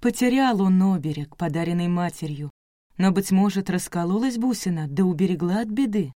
Потерял он оберег, подаренный матерью, но, быть может, раскололась бусина, да уберегла от беды.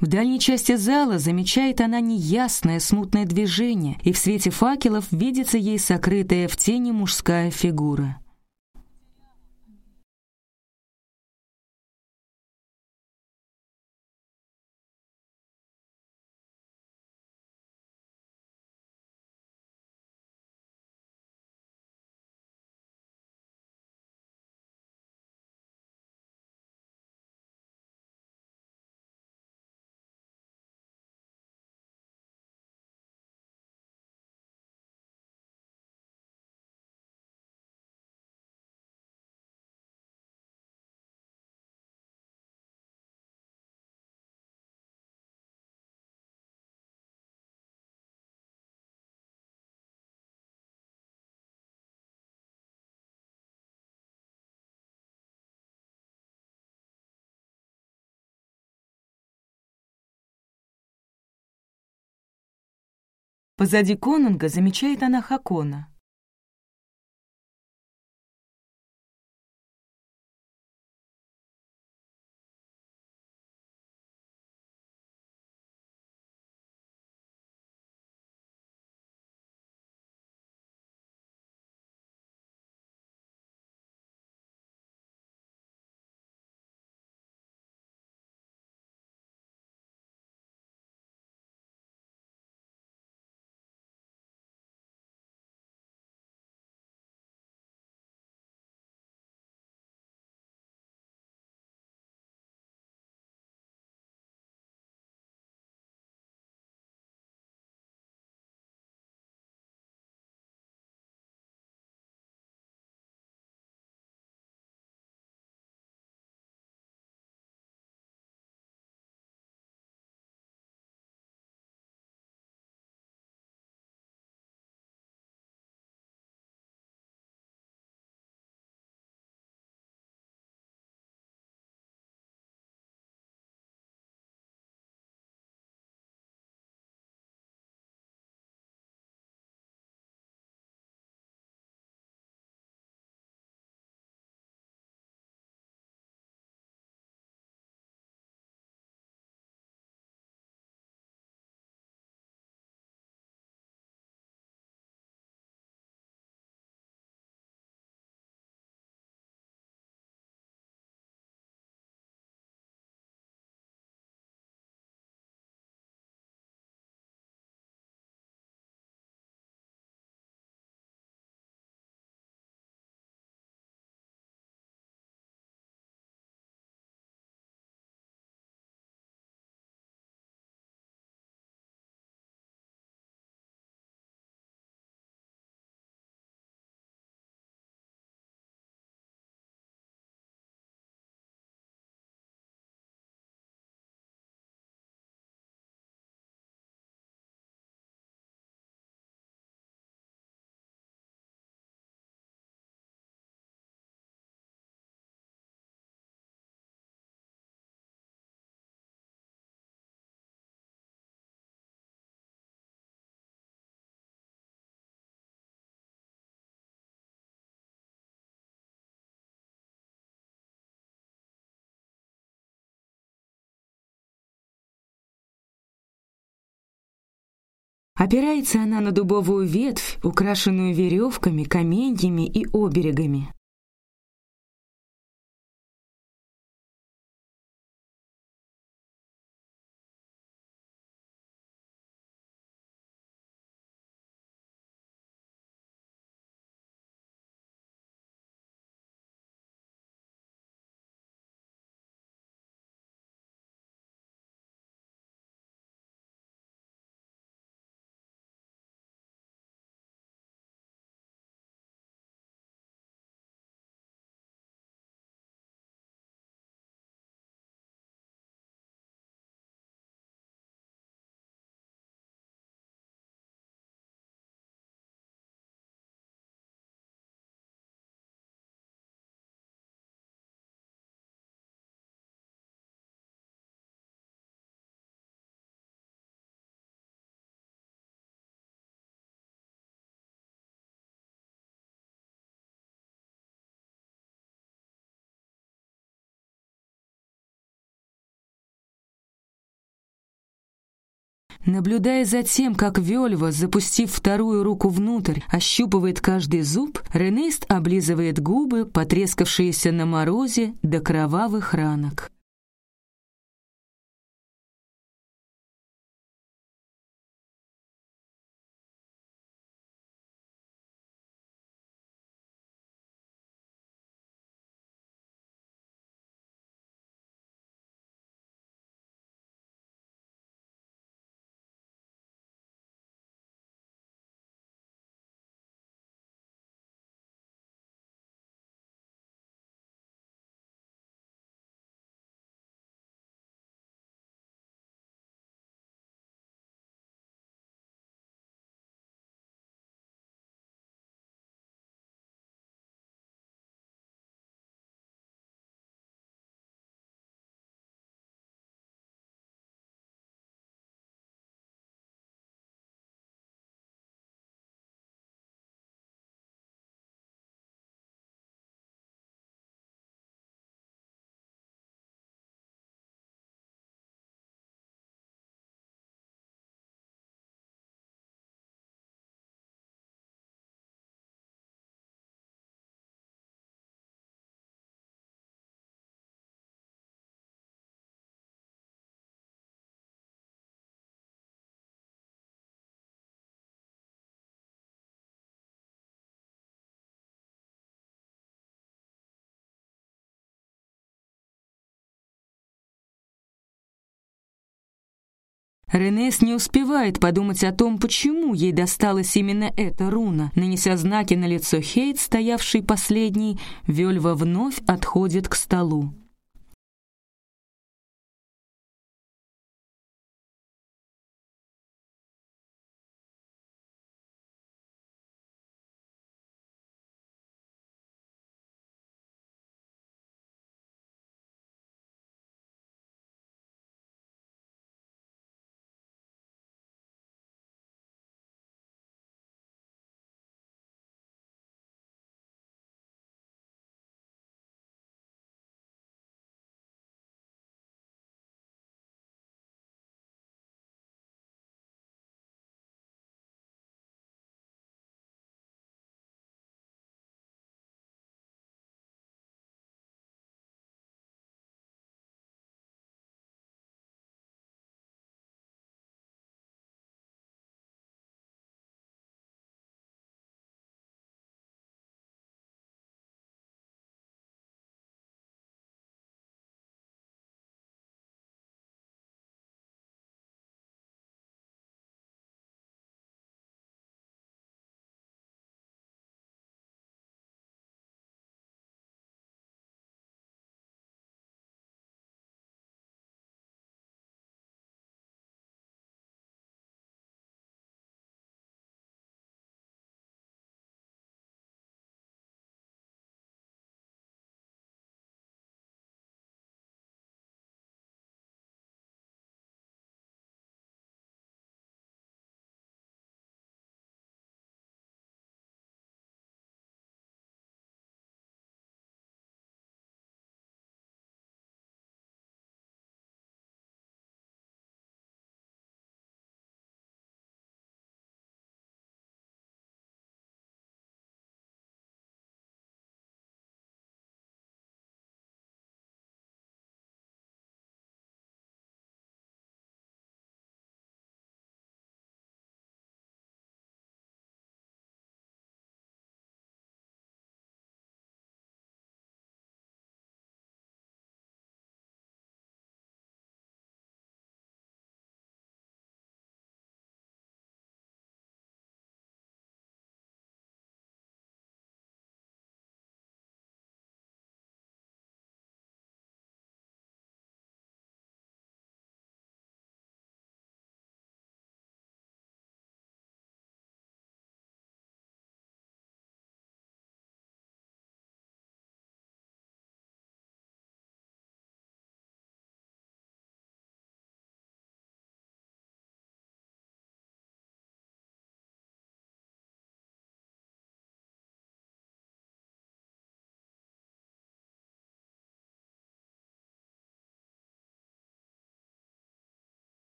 В дальней части зала замечает она неясное смутное движение, и в свете факелов видится ей сокрытая в тени мужская фигура. Позади конунга замечает она Хакона. Опирается она на дубовую ветвь, украшенную веревками, каменьями и оберегами. Наблюдая за тем, как Вельва, запустив вторую руку внутрь, ощупывает каждый зуб, Ренест облизывает губы, потрескавшиеся на морозе до кровавых ранок. Ренес не успевает подумать о том, почему ей досталась именно эта руна. Нанеся знаки на лицо Хейт, стоявший последний, Вельва вновь отходит к столу.